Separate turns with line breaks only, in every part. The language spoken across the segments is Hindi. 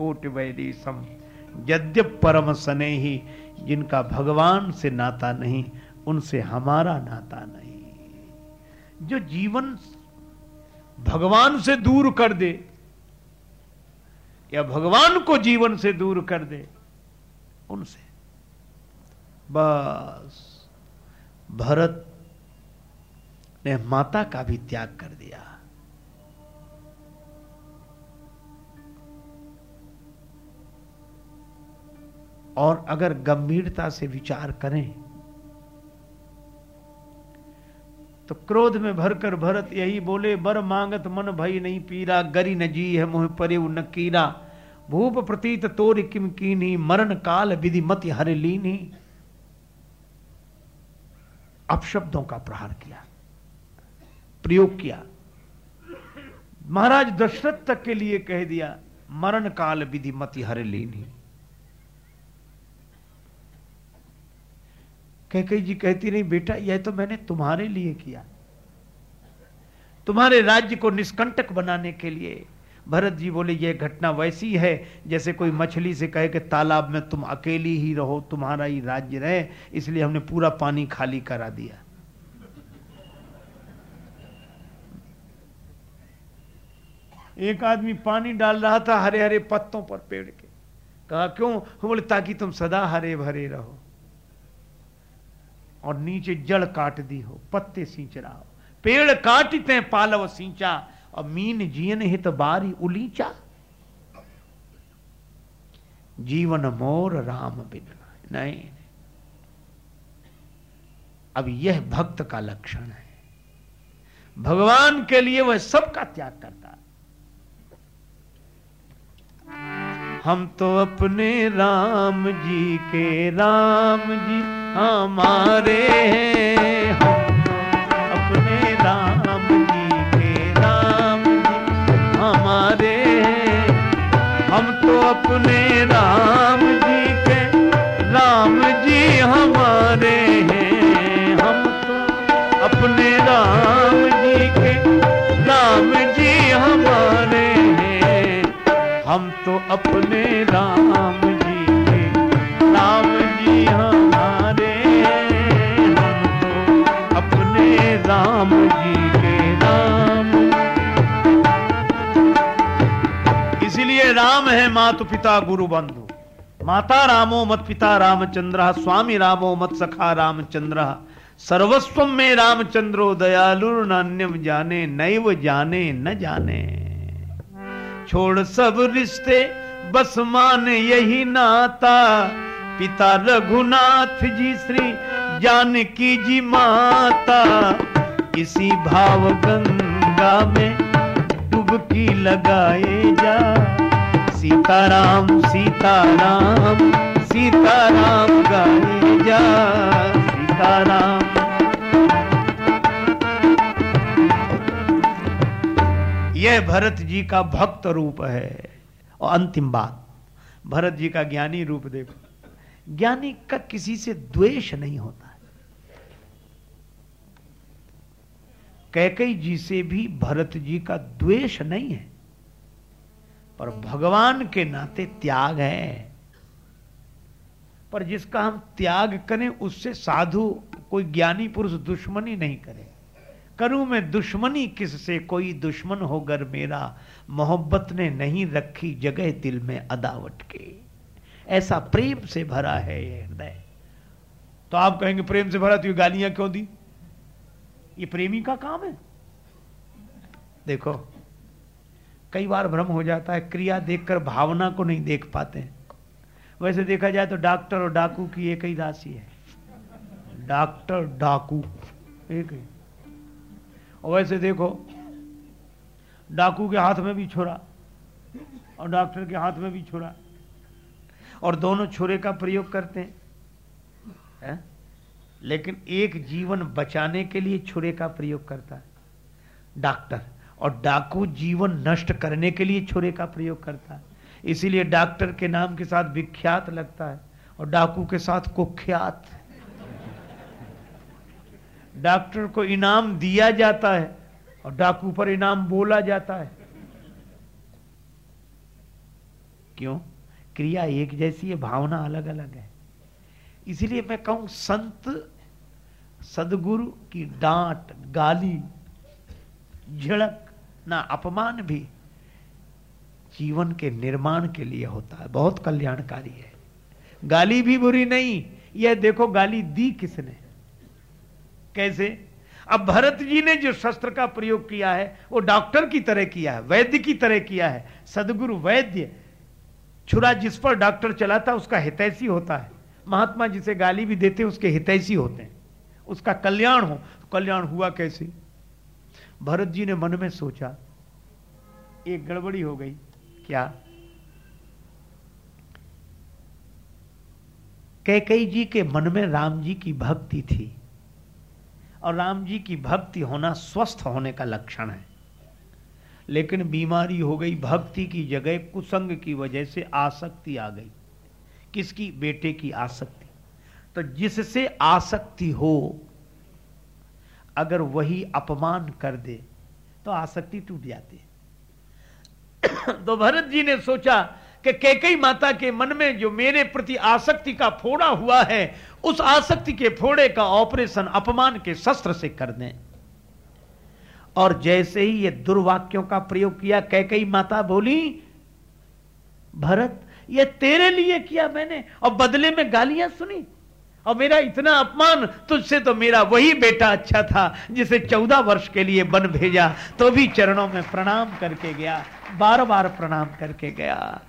कोट वैरी सम यद्य परम सने ही जिनका भगवान से नाता नहीं, उनसे हमारा नाता नहीं। जो जीवन भगवान से दूर कर दे, या भगवान को जीवन से दूर कर दे, उनसे। बस, भरत ने माता का भी त्याग कर दिया। और अगर गंभीरता से विचार करें तो क्रोध में भरकर भरत यही बोले, बर मांगत मन भई नहीं पीरा, गरी न जी है मुह परे न कीरा। भूप प्रतीत तोर किम कीनी, मरण काल विधि मत हर लीनी। अपशब्दों का प्रहार किया, प्रयोग किया। महाराज दशरथ तक के लिए कह दिया, मरण काल विधि मति हर लीनी। कैकई जी कहती नहीं बेटा, यह तो मैंने तुम्हारे लिए किया। तुम्हारे राज्य को निष्कंटक बनाने के लिए भरत जी बोले, यह घटना वैसी है जैसे कोई मछली से कहे कि तालाब में तुम अकेली ही रहो, तुम्हारा ही राज्य रहे, इसलिए हमने पूरा पानी खाली करा दिया। एक आदमी पानी डाल रहा था हरे हरे पत्तों पर पेड़ के। कहा, क्यों? बोले, ताकि तुम सदा हरे भरे रहो। और नीचे जड़ काट दी हो, पत्ते सींच रहा हो। पेड़ काटते पालव सींचा, और मीन जीवन हित बारी उलीचा। जीवन मोर राम बिन नहीं अब यह भक्त का लक्षण है। भगवान के लिए वह सबका त्याग करता हम तो अपने राम जी के राम जी हमारे हैं। हम अपने राम जी के राम हमारे हैं। हम तो अपने राम जी के राम जी हमारे हैं। हम तो अपने राम जी के राम जी हमारे हैं। हम तो अपने राम राम जी के राम इसलिए राम है मातु पिता गुरु बंधु। माता रामो मत पिता रामचंद्र, स्वामी रामो मत सखा रामचंद्र। सर्वस्व में रामचंद्रो दयालु नान्यम जाने, नैव जाने, न जाने। छोड़ सब रिश्ते, बस मान यही नाता। पिता रघुनाथ जी, श्री जानकी जी माता। इसी भाव गंगा में डुबकी लगाए जा। सीताराम सीताराम सीताराम गाए जा। सीताराम। यह भरत जी का भक्त रूप है। और अंतिम बात, भरत जी का ज्ञानी रूप देखो। ज्ञानी का किसी से द्वेष नहीं होता। कैकई जी से भी भरत जी का द्वेष नहीं है, पर भगवान के नाते त्याग है। पर जिसका हम त्याग करें, उससे साधु कोई ज्ञानी पुरुष दुश्मनी नहीं करे। करूँ मैं दुश्मनी किससे? कोई दुश्मन होकर मेरा। मोहब्बत ने नहीं रखी जगह दिल में अदावट के। ऐसा प्रेम से भरा है ये हृदय। तो आप कहेंगे, प्रेम से भरा तो ये गालियाँ क्यों दी? ये प्रेमी का काम है। देखो, कई बार भ्रम हो जाता है, क्रिया देखकर भावना को नहीं देख पाते। वैसे देखा जाए तो डॉक्टर और डाकू की एक ही राशि है। डॉक्टर, डाकू, एक ही। और वैसे देखो, डाकू के हाथ में भी छुरा और डॉक्टर के हाथ में भी छुरा। और दोनों छुरे का प्रयोग करते हैं। है? लेकिन एक जीवन बचाने के लिए छुरे का प्रयोग करता है। डॉक्टर। और डाकू जीवन नष्ट करने के लिए छुरे का प्रयोग करता है। इसीलिए डॉक्टर के नाम के साथ विख्यात लगता है और डाकू के साथ कुख्यात डॉक्टर को इनाम दिया जाता है और डाकू पर इनाम बोला जाता है। क्यों? क्रिया एक जैसी है, भावना अलग अलग है। इसलिए मैं कहूँ संत, सदगुरु की डांट, गाली, झड़क ना अपमान भी जीवन के निर्माण के लिए होता है। बहुत कल्याणकारी है। गाली भी बुरी नहीं, यह देखो गाली दी किसने? कैसे? अब भरत जी ने जो शस्त्र का प्रयोग किया है, वो डॉक्टर की तरह किया है, वैद्य की तरह किया है। सदगुरु वैद्य, छुरा जिस पर डॉक्टर चलाता, उसका हितैषी होता है। महात्मा जिसे गाली भी देते, उसके हितैषी होते हैं। उसका कल्याण हो तो कल्याण हुआ कैसे? भरत जी ने मन में सोचा, एक गड़बड़ी हो गई, क्या? कैकई जी के मन में राम जी की भक्ति थी, और राम जी की भक्ति होना स्वस्थ होने का लक्षण है। लेकिन बीमारी हो गई, भक्ति की जगह कुसंग की वजह से आसक्ति आ गई। किसकी? बेटे की आसक्ति। तो जिससे आसक्ति हो, अगर वही अपमान कर दे तो आसक्ति टूट जाती है। तो भरत जी ने सोचा कि कैकई माता के मन में जो मेरे प्रति आसक्ति का फोड़ा हुआ है, उस आसक्ति के फोड़े का ऑपरेशन अपमान के शस्त्र से कर दें। और जैसे ही ये दुर्वाक्यों का प्रयोग किया, कैकई माता बोली, भरत ये तेरे लिए किया मैंने, और बदले में गालियाँ सुनी। और मेरा इतना अपमान, तुझसे तो मेरा वही बेटा अच्छा था, जिसे चौदह वर्ष के लिए बन भेजा तो भी चरणों में प्रणाम करके गया, बार बार प्रणाम करके गया।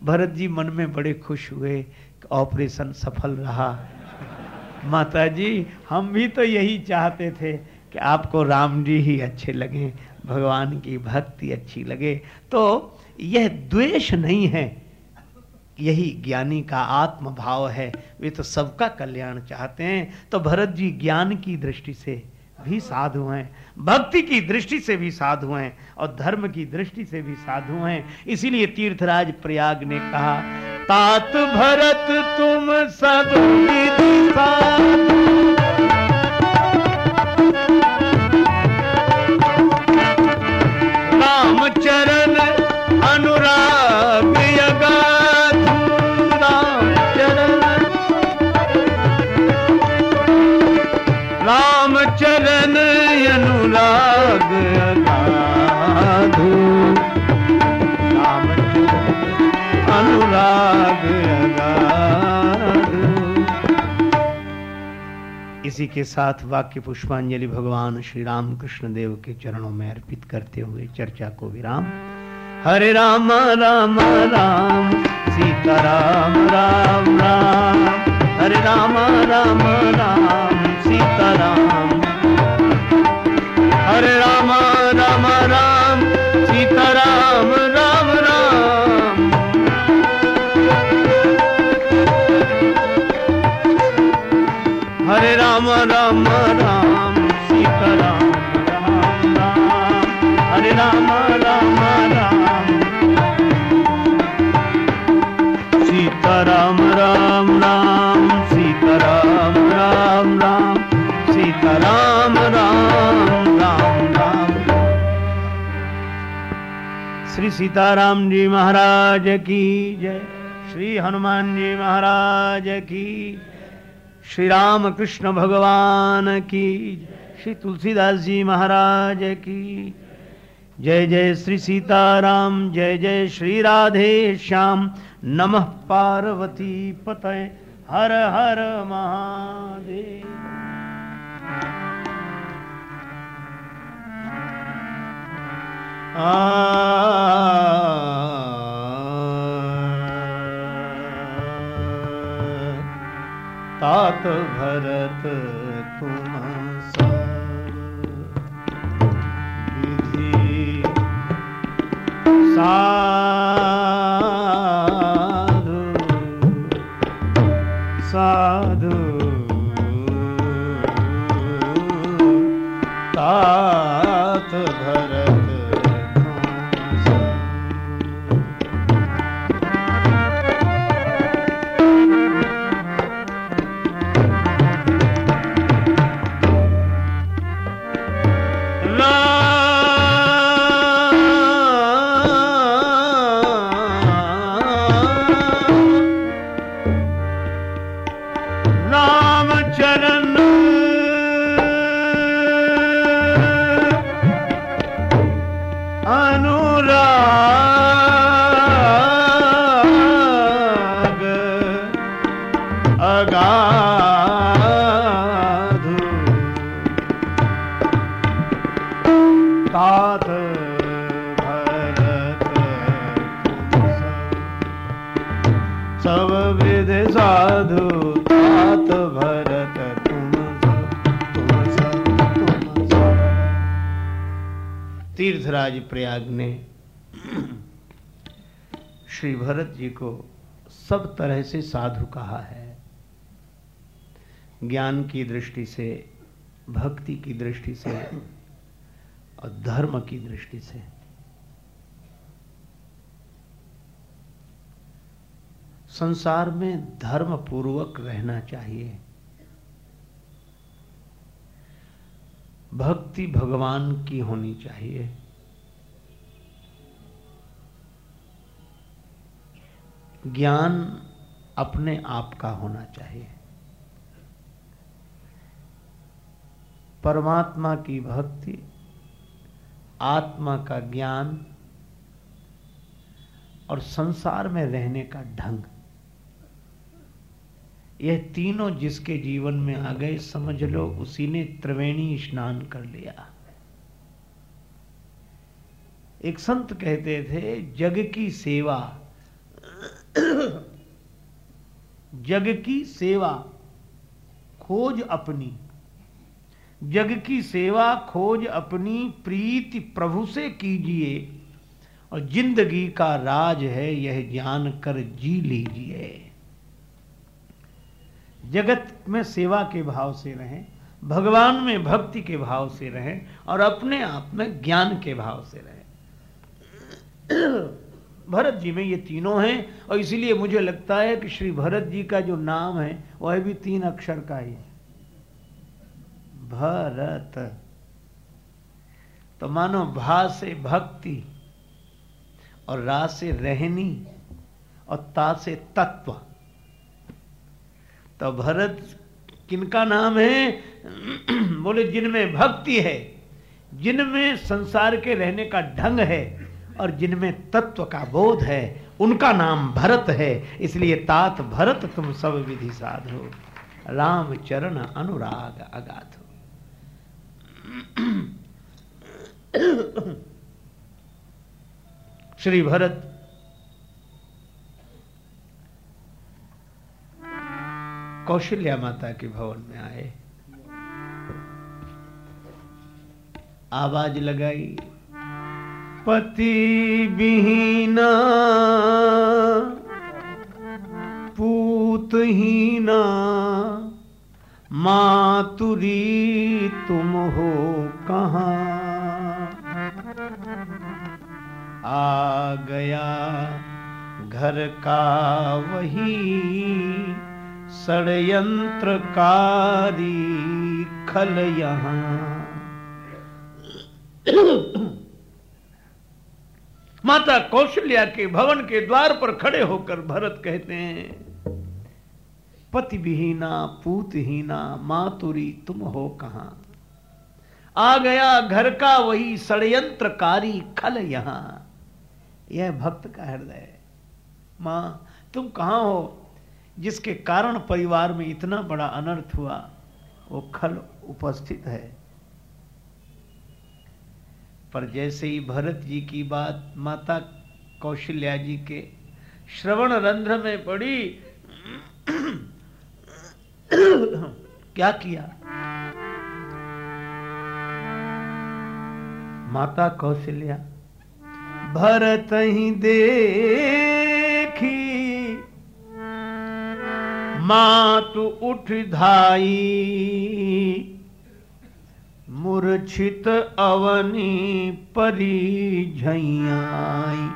भरत जी मन में बड़े खुश हुए, ऑपरेशन सफल रहा। माता जी हम भी तो यही चाहते थे कि आपको राम जी ही अच्छे लगे, भगवान की भक्ति अच्छी लगे। तो यह द्वेष नहीं है यही ज्ञानी का आत्म भाव है। वे तो सबका कल्याण चाहते हैं। तो भरत जी ज्ञान की दृष्टि से भी साधु हैं, भक्ति की दृष्टि से भी साधु हैं और धर्म की दृष्टि से भी साधु हैं। इसीलिए तीर्थराज प्रयाग ने कहा, तात भरत तुम साधु राम इसी के साथ वाक्य पुष्पांजलि भगवान श्री राम कृष्ण देव के चरणों में अर्पित करते हुए चर्चा को विराम। हरे राम राम राम, सीता राम राम राम। हरे राम राम राम, सीता राम। हरे राम राम राम, सीता राम राम राम सीता राम राम राम, हरे राम राम राम। सीता राम राम राम सीता राम राम राम सीता राम राम राम। राम श्री सीताराम जी महाराज की जय, श्री हनुमान जी महाराज की श्री राम कृष्ण भगवान की श्री तुलसीदास जी महाराज की जय। जय श्री सीताराम, जय जय श्री राधे श्याम। नमः पार्वती पतय। हर हर महादेव। तात भरत तुम विधि साधु साधु। तात तीर्थराज प्रयाग ने श्री भरत जी को सब तरह से साधु कहा है। ज्ञान की दृष्टि से, भक्ति की दृष्टि से और धर्म की दृष्टि से। संसार में धर्म पूर्वक रहना चाहिए। भक्ति भगवान की होनी चाहिए। ज्ञान अपने आप का होना चाहिए। परमात्मा की भक्ति, आत्मा का ज्ञान और संसार में रहने का ढंग। यह तीनों जिसके जीवन में आ गए, समझ लो, उसी ने त्रिवेणी स्नान कर लिया। एक संत कहते थे, जग की सेवा, जग की सेवा, खोज अपनी। जग की सेवा, खोज अपनी, प्रीति प्रभु से कीजिए, और ज़िंदगी का राज है, यह जान कर जी लीजिए। जगत में सेवा के भाव से रहें, भगवान में भक्ति के भाव से रहें और अपने आप में ज्ञान के भाव से रहें। भरत जी में ये तीनों हैं और इसीलिए मुझे लगता है कि श्री भरत जी का जो नाम है, वह भी तीन अक्षर का ही है। भरत। तो मानो भा से भक्ति और रा से रहनी और ता से तत्व। तो भरत किनका नाम है? बोले, जिनमें भक्ति है, जिनमें संसार के रहने का ढंग है और जिनमें तत्व का बोध है, उनका नाम भरत है। इसलिए तात भरत, तुम सब विधि साधो। राम चरण अनुराग अगाधो। श्री भरत कौशल्या माता के भवन में आए। आवाज़ लगाई। पति विहीना पूतहीना मातुरी तुम हो कहा? आ गया घर का वही। षडयंत्रकारी खल यहाँ। माता कौशल्या के भवन के द्वार पर खड़े होकर भरत कहते हैं पति विहीना पूतहीना, मातुरी, तुम हो कहाँ? आ गया घर का वही षडयंत्रकारी खल यहाँ। यह भक्त का हृदय माँ, तुम कहाँ हो? जिसके कारण परिवार में इतना बड़ा अनर्थ हुआ, वो खल उपस्थित है। पर जैसे ही भरत जी की बात माता कौशल्या जी के श्रवण रंध्र में पड़ी, क्या किया? माता कौशल्या, भरत ही देखी मातु उठ धाई। मूर्छित अवनी परी झैयाई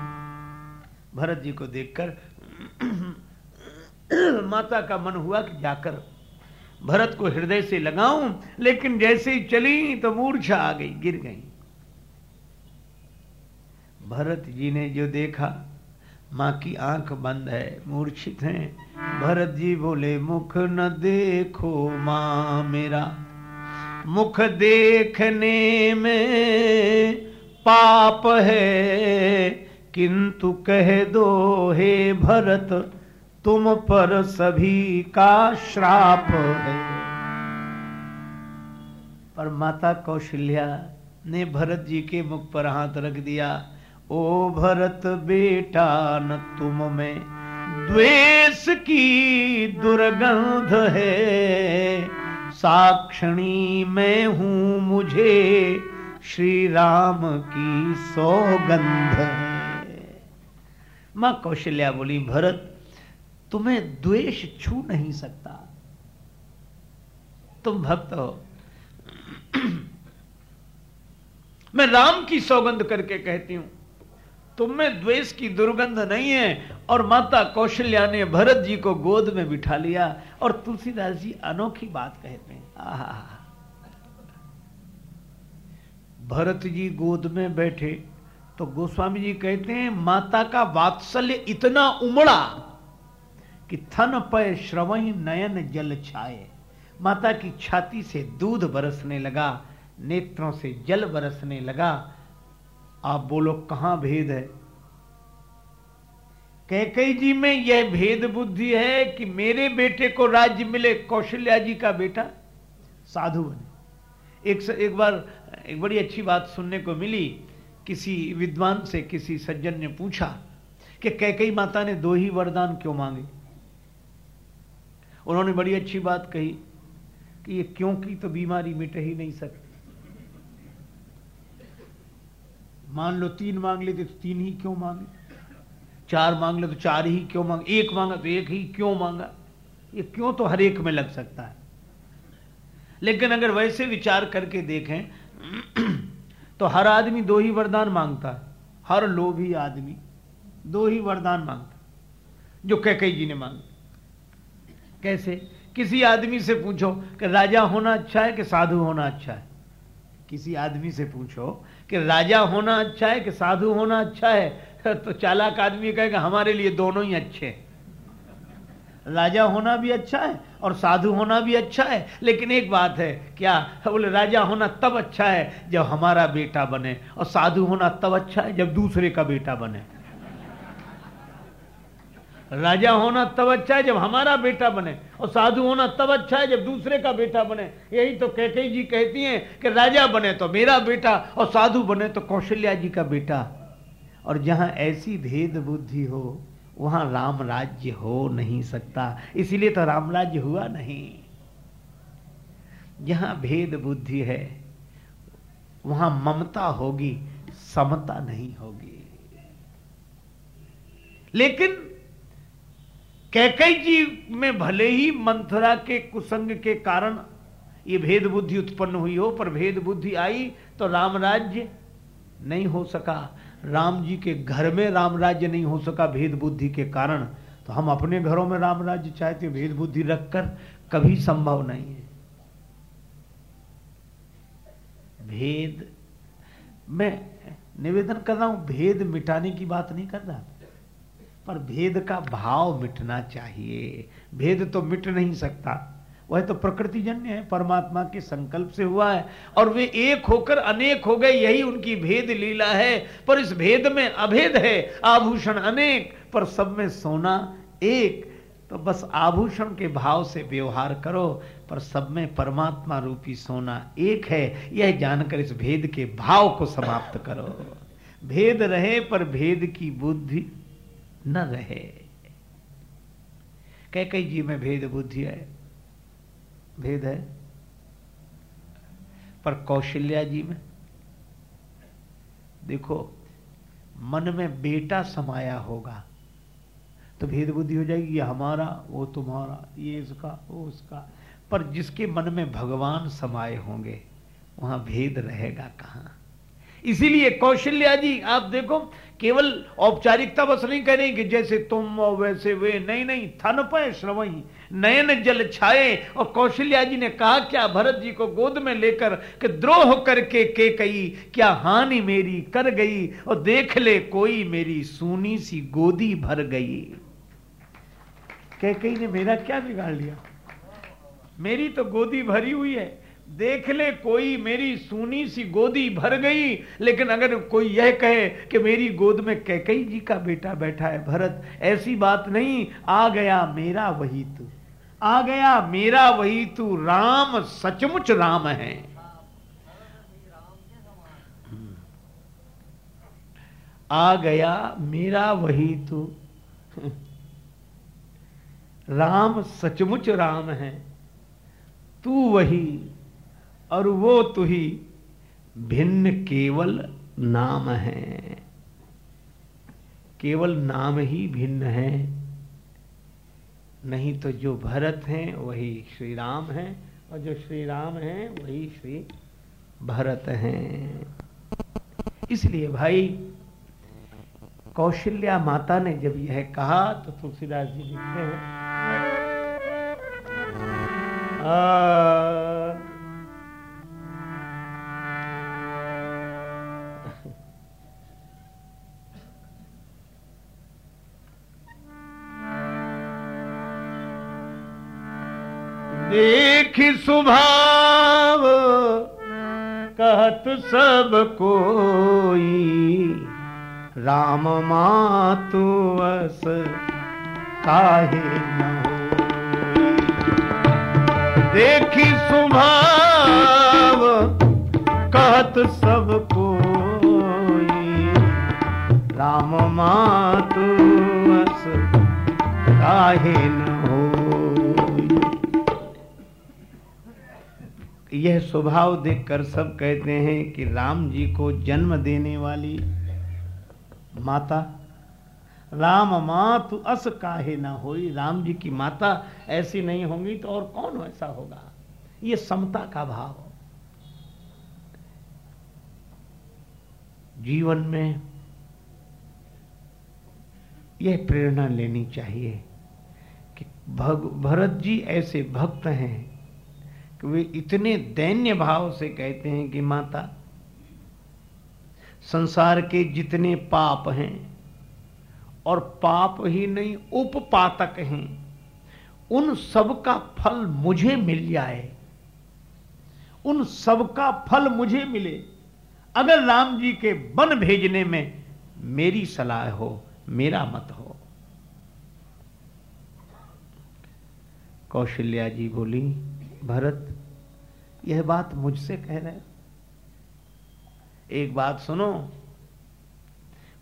भरत जी को देखकर माता का मन हुआ कि जाकर भरत को हृदय से लगाऊँ, लेकिन जैसे ही चली तो मूर्छा आ गई, गिर गई। भरत जी ने जो देखा माँ की आँख बंद है, मूर्छित हैं। भरत जी बोले, मुख न देखो माँ मेरा। मुख देखने में पाप है, किंतु कह दो, हे भरत, तुम पर सभी का श्राप है। पर माता कौशल्या ने भरत जी के मुख पर हाथ रख दिया। ओ भरत बेटा, न तुम में द्वेष की दुर्गंध है। साक्षणी में हूँ, मुझे श्री राम की सौगंध है। माँ कौशल्या बोली, भरत, तुम्हें द्वेष छू नहीं सकता। तुम भक्त हो। मैं राम की सौगंध करके कहती हूँ। तुम में द्वेष की दुर्गंध नहीं है। और माता कौशल्या ने भरत जी को गोद में बिठा लिया और तुलसीदास जी अनोखी बात कहते हैं। भरत जी गोद में बैठे तो गोस्वामी जी कहते हैं, माता का वात्सल्य इतना उमड़ा कि थन पय श्रवई नयन जल छाए। माता की छाती से दूध बरसने लगा, नेत्रों से जल बरसने लगा आप बोलो, कहाँ भेद है? कैकई जी में यह भेद बुद्धि है कि मेरे बेटे को राज्य मिले कौशल्या जी का बेटा, साधु बने। एक एक बार, एक बड़ी अच्छी बात सुनने को मिली, किसी विद्वान से किसी सज्जन ने पूछा कि कैकई माता ने दो ही वरदान क्यों मांगे? उन्होंने बड़ी अच्छी बात कही कि ये क्यों की तो बीमारी मिट ही नहीं सकती। मान लो तीन मांग लेते तो तीन ही क्यों मांगे? चार मांग ले तो चार ही क्यों मांग? एक मांगा तो एक ही क्यों मांगा? ये क्यों तो हर एक में लग सकता है। लेकिन अगर वैसे विचार करके देखें तो हर आदमी दो ही वरदान माँगता है। हर लोभी आदमी दो ही वरदान माँगता जो कैकई जी ने मांगे। कैसे? किसी आदमी से पूछो कि राजा होना अच्छा है कि साधु होना अच्छा है? किसी आदमी से पूछो कि राजा होना अच्छा है कि साधु होना अच्छा है तो चालाक आदमी कहेगा, हमारे लिए दोनों ही अच्छे हैं। राजा होना भी अच्छा है और साधु होना भी अच्छा है, लेकिन एक बात है, क्या बोले, राजा होना तब अच्छा है जब हमारा बेटा बने और साधु होना तब अच्छा है जब दूसरे का बेटा बने। राजा होना तब अच्छा है जब हमारा बेटा बने और साधु होना तब अच्छा है जब दूसरे का बेटा बने। यही तो कैके जी कहती हैं कि राजा बने तो मेरा बेटा और साधु बने तो कौशल्या जी का बेटा। और जहाँ ऐसी भेद बुद्धि हो, वहाँ राम राज्य हो नहीं सकता। इसीलिए तो राम राज्य हुआ नहीं। जहाँ भेद बुद्धि है, वहाँ ममता होगी, समता नहीं होगी। लेकिन कैकई जी, में भले ही मंथरा के कुसंग के कारण ये भेद बुद्धि उत्पन्न हुई हो, पर भेद बुद्धि आई तो राम राज्य नहीं हो सका। राम जी के घर में राम राज्य नहीं हो सका भेद बुद्धि के कारण। तो हम अपने घरों में राम राज्य चाहते भेद बुद्धि रखकर कभी संभव नहीं है। भेद, मैं निवेदन कर रहा हूँ, भेद मिटाने की बात नहीं कर रहा। पर भेद का भाव मिटना चाहिए। भेद तो मिट नहीं सकता। वह तो प्रकृति जन्य है, परमात्मा के संकल्प से हुआ है। और वे एक होकर अनेक हो गए, यही उनकी भेद लीला है। पर इस भेद में अभेद है। आभूषण अनेक, पर सब में सोना एक। तो बस आभूषण के भाव से व्यवहार करो, पर सब में परमात्मा रूपी सोना एक है। यह जानकर इस भेद के भाव को समाप्त करो। भेद रहे पर भेद की बुद्धि न रहे। कई कई जी, में भेद बुद्धि है। भेद है। पर कौशल्या जी में, देखो, मन में बेटा समाया होगा तो भेद बुद्धि हो जाएगी, ये हमारा, वो तुम्हारा, ये इसका, वो उसका। पर जिसके मन में भगवान समाये होंगे, वहाँ भेद रहेगा कहाँ? इसीलिए कौशल्या जी, आप देखो, केवल औपचारिकता बस नहीं करें कि जैसे तुम और वैसे वे। नहीं नहीं थन पे श्रवही नयन जल छाए। और कौशल्या जी ने कहा, क्या भरत जी को गोद में लेकर कि द्रोह करके के कही? क्या हानि मेरी कर गई? और देख ले, कोई मेरी सूनी सी गोदी भर गई। कह कही ने, मेरा क्या बिगाड़ लिया? मेरी तो गोदी भरी हुई है। देख ले, कोई मेरी सूनी सी गोदी भर गई, लेकिन अगर कोई यह कहे कि मेरी गोद में कैकई जी का बेटा बैठा है, भरत, ऐसी बात नहीं, आ गया मेरा वही तू, आ गया मेरा वही तू, राम सचमुच राम है। आ गया मेरा वही तू, राम सचमुच राम है, तू वही और वो तू ही भिन्न केवल नाम है। केवल नाम ही भिन्न है। नहीं तो जो भरत हैं, वही श्री राम हैं, और जो श्री राम हैं, वही श्री भरत हैं। इसलिए भाई, कौशल्या माता ने जब यह कहा तो तुलसीदास जी लिखते हैं। देख सुभाव, कहत सब कोई। राम मातु अस काहे देखी स्वभाव कहत सब कोई। राम मातु अस काहे न हो। यह स्वभाव देखकर सब कहते हैं कि राम जी को जन्म देने वाली माता, राम मातु अस काहे ना होई, राम जी की माता ऐसी नहीं होंगी तो और कौन ऐसा होगा? ये समता का भाव। जीवन में यह प्रेरणा लेनी चाहिए कि भरत जी ऐसे भक्त हैं कि वे इतने दैन्य भाव से कहते हैं कि माता, संसार के जितने पाप हैं और पाप ही नहीं, उपपातक हैं, उन सब का फल मुझे मिल जाए। उन सब का फल मुझे मिले। अगर राम जी के वन भेजने में मेरी सलाह हो, मेरा मत हो। कौशल्या जी बोली, भरत यह बात मुझसे कह रहे एक बात सुनो,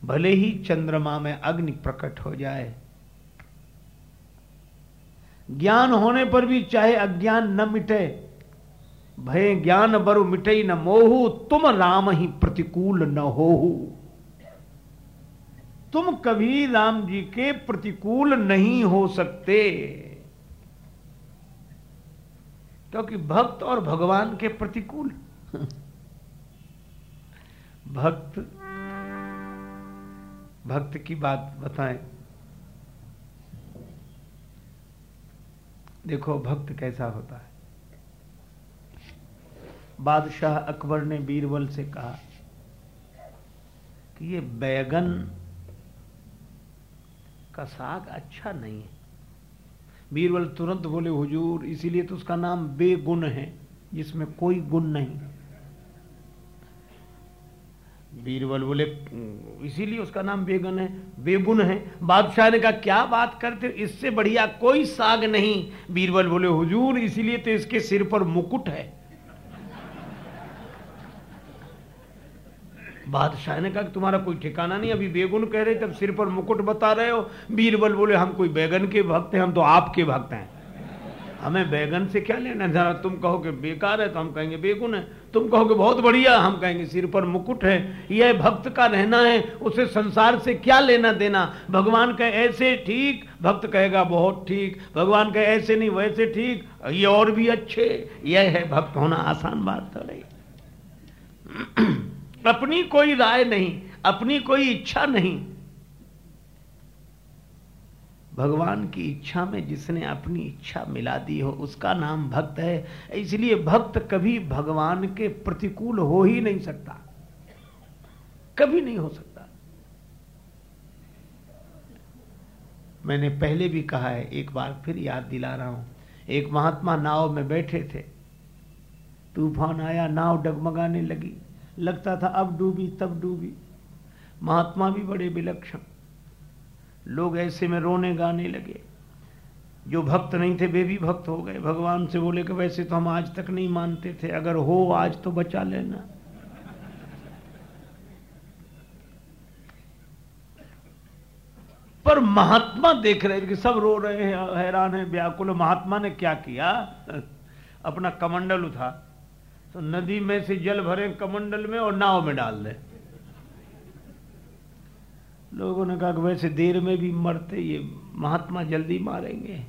भले ही चंद्रमा में अग्नि प्रकट हो जाए, ज्ञान होने पर भी चाहे अज्ञान न मिटे, भय ज्ञान बरु मिटे न मोहू, तुम राम ही प्रतिकूल न हो तुम कभी राम जी के प्रतिकूल नहीं हो सकते। क्योंकि भक्त और भगवान के प्रतिकूल भक्त भक्त की बात बताएँ। देखो, भक्त कैसा होता है। बादशाह अकबर ने बीरबल से कहा कि ये बैगन का साग अच्छा नहीं है। बीरबल तुरंत बोले, हुजूर, इसीलिए तो उसका नाम बेगुण है, जिसमें कोई गुण नहीं। बीरबल बोले इसीलिए उसका नाम बेगुन है बेगुन है। बादशाह ने कहा, क्या बात करते इससे बढ़िया कोई साग नहीं। बीरबल बोले, हुजूर, इसीलिए तो इसके सिर पर मुकुट है। बादशाह ने कहा कि तुम्हारा कोई ठिकाना नहीं, अभी बेगुन कह रहे तब सिर पर मुकुट बता रहे हो, बीरबल बोले, हम कोई बैगन के भक्त हैं, हम तो आपके भक्त हैं। हमें बैगन से क्या लेना जरा तुम कहो कि बेकार है तो हम कहेंगे बेगुन है। तुम कहोगे बहुत बढ़िया, हम कहेंगे सिर पर मुकुट है। यह भक्त का रहना है, उसे संसार से क्या लेना देना? भगवान का ऐसे ठीक, भक्त कहेगा, बहुत ठीक। भगवान का ऐसे नहीं, वैसे ठीक, ये और भी अच्छे। यह है भक्त होना आसान बात तो नहीं अपनी कोई राय नहीं, अपनी कोई इच्छा नहीं। भगवान की इच्छा में जिसने अपनी इच्छा मिला दी हो, उसका नाम भक्त है। इसलिए भक्त कभी भगवान के प्रतिकूल हो ही नहीं सकता। कभी नहीं हो सकता। मैंने पहले भी कहा है, एक बार फिर याद दिला रहा हूँ। एक महात्मा नाव में बैठे थे। तूफ़ान आया, नाव डगमगाने लगी। लगता था, अब डूबी, तब डूबी। महात्मा भी बड़े विलक्षण। लोग ऐसे में रोने गाने लगे। जो भक्त नहीं थे, वे भी भक्त हो गए। भगवान से बोले कि वैसे तो हम आज तक नहीं मानते थे। अगर हो, आज तो बचा लेना। पर महात्मा देख रहे कि सब रो रहे हैं, हैरान है, व्याकुल महात्मा ने क्या किया? अपना कमंडल उठा। तो नदी में से जल भरे कमंडल में और नाव में डाल दे। लोगों ने कहा कि वैसे देर में भी मरते, ये महात्मा जल्दी मारेंगे।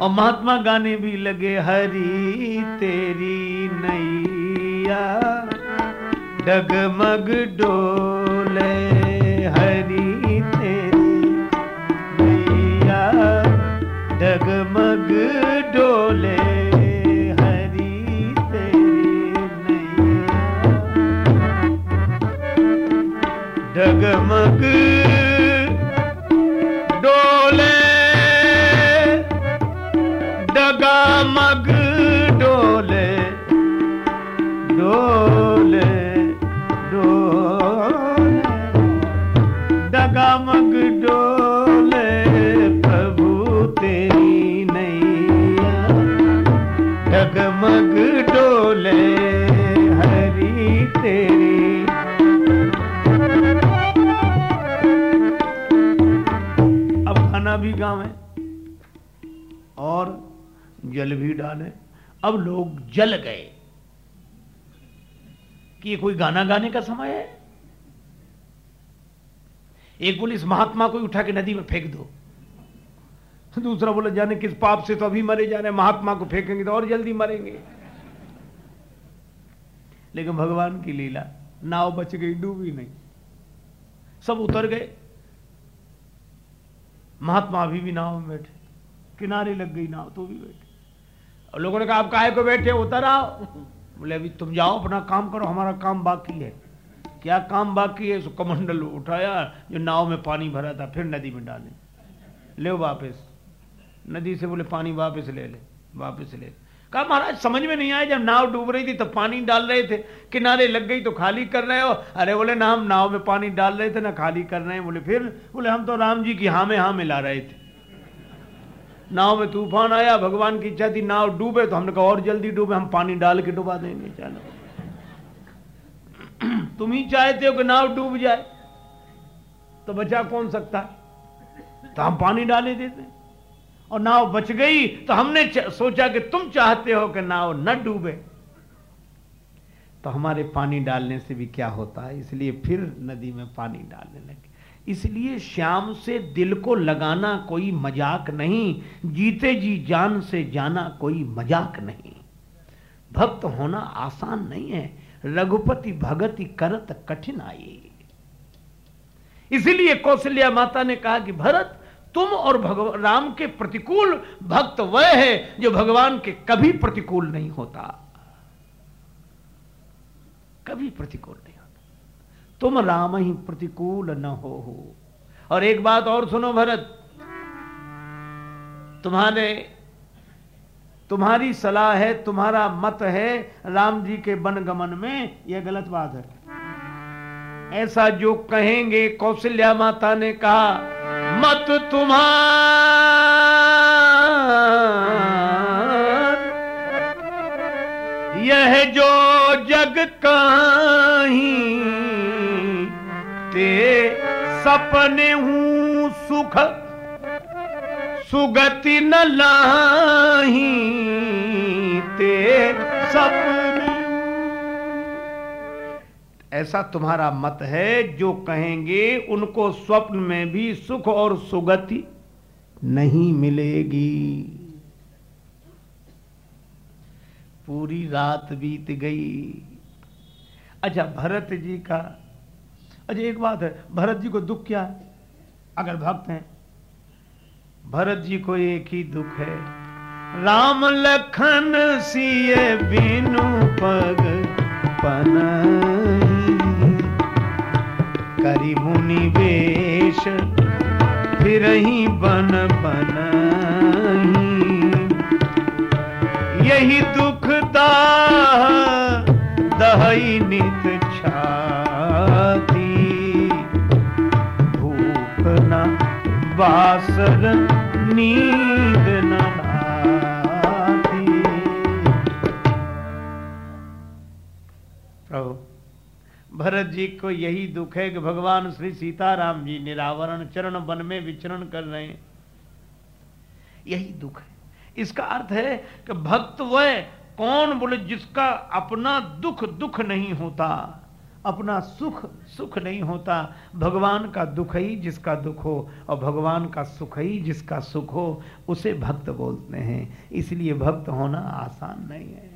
और महात्मा गाने भी लगे, हरी तेरी नैया, डगमग डोले, हरी तेरी नैया, डगमग डोले। डगमग गावे और जल भी डाले। अब लोग जल गए। कि ये कोई गाना गाने का समय है? एक बोले, इस महात्मा को उठा के नदी में फेंक दो। दूसरा बोला, जाने किस पाप से तो अभी मरे जा रहे महात्मा को फेंकेंगे तो और जल्दी मरेंगे। लेकिन भगवान की लीला, नाव बच गई, डूबी नहीं। सब उतर गए। महात्मा अभी भी नाव में बैठे, किनारे लग गई नाव तो भी बैठे। और लोगों ने कहा, आप काहे को बैठे उतर आओ। बोले, अभी तुम जाओ, अपना काम करो, हमारा काम बाकी है। क्या काम बाकी है? कमंडल उठाया, जो नाव में पानी भरा था, फिर नदी में डाले। ले वापस। नदी से बोले, पानी वापस ले ले, वापस ले। कहा, महाराज, समझ में नहीं आया, जब नाव डूब रही थी तो पानी डाल रहे थे। किनारे लग गई तो खाली कर रहे हो अरे, बोले, ना, हम नाव में पानी डाल रहे थे, ना खाली कर रहे हैं। बोले, फिर? बोले, हम तो राम जी की हाँ में हाँ मिला रहे थे। नाव में तूफ़ान आया, भगवान की इच्छा थी नाव डूबे तो हमने कहा, और जल्दी डूबे, हम पानी डाल के डुबा देंगे, चलो। तुम ही चाहते हो कि नाव डूब जाए तो बचा कौन सकता? तो हम पानी डाले देते। और नाव बच गई तो हमने सोचा कि तुम चाहते हो कि नाव न डूबे। तो हमारे पानी डालने से भी क्या होता है? इसलिए फिर नदी में पानी डालने लगे। इसलिए श्याम से दिल को लगाना कोई मज़ाक नहीं, जीते जी जान से जाना कोई मज़ाक नहीं। भक्त होना आसान नहीं है, रघुपति भगति करत कठिन आई इसीलिए कौशल्या माता ने कहा कि भरत तुम और भगवान राम के प्रतिकूल भक्त वह है जो भगवान के कभी प्रतिकूल नहीं होता। कभी प्रतिकूल नहीं होता। तुम राम ही प्रतिकूल न हो, हो। और एक बात और सुनो भरत तुम्हारे तुम्हारी सलाह है तुम्हारा मत है राम जी के वन गमन में यह गलत बात है। ऐसा जो कहेंगे कौशल्या माता ने कहा मत तुम्हार। यह जो जग कहीं, ते सपने हूँ सुख, सुगति न लाही, ते सपने ऐसा तुम्हारा मत है, जो कहेंगे उनको स्वप्न में भी सुख और सुगति नहीं मिलेगी। पूरी रात बीत गई। अच्छा भरत जी का अच्छा एक बात है, भरत जी को दुख क्या है? अगर भक्त हैं, भरत जी को एक ही दुख है। राम लखन सिए बिनु पग पन करी मुनि वेश फिर ही बन बन यही दुख दाह नित छाती। भूख न बासर नींद भरत जी को यही दुख है कि भगवान श्री सीताराम जी निरावरण चरण वन में विचरण कर रहे हैं। यही दुख है। इसका अर्थ है कि भक्त वह कौन बोले जिसका अपना दुख दुख नहीं होता, अपना सुख सुख नहीं होता। भगवान का दुख ही जिसका दुख हो और भगवान का सुख ही जिसका सुख हो, उसे भक्त बोलते हैं। इसलिए भक्त होना आसान नहीं है।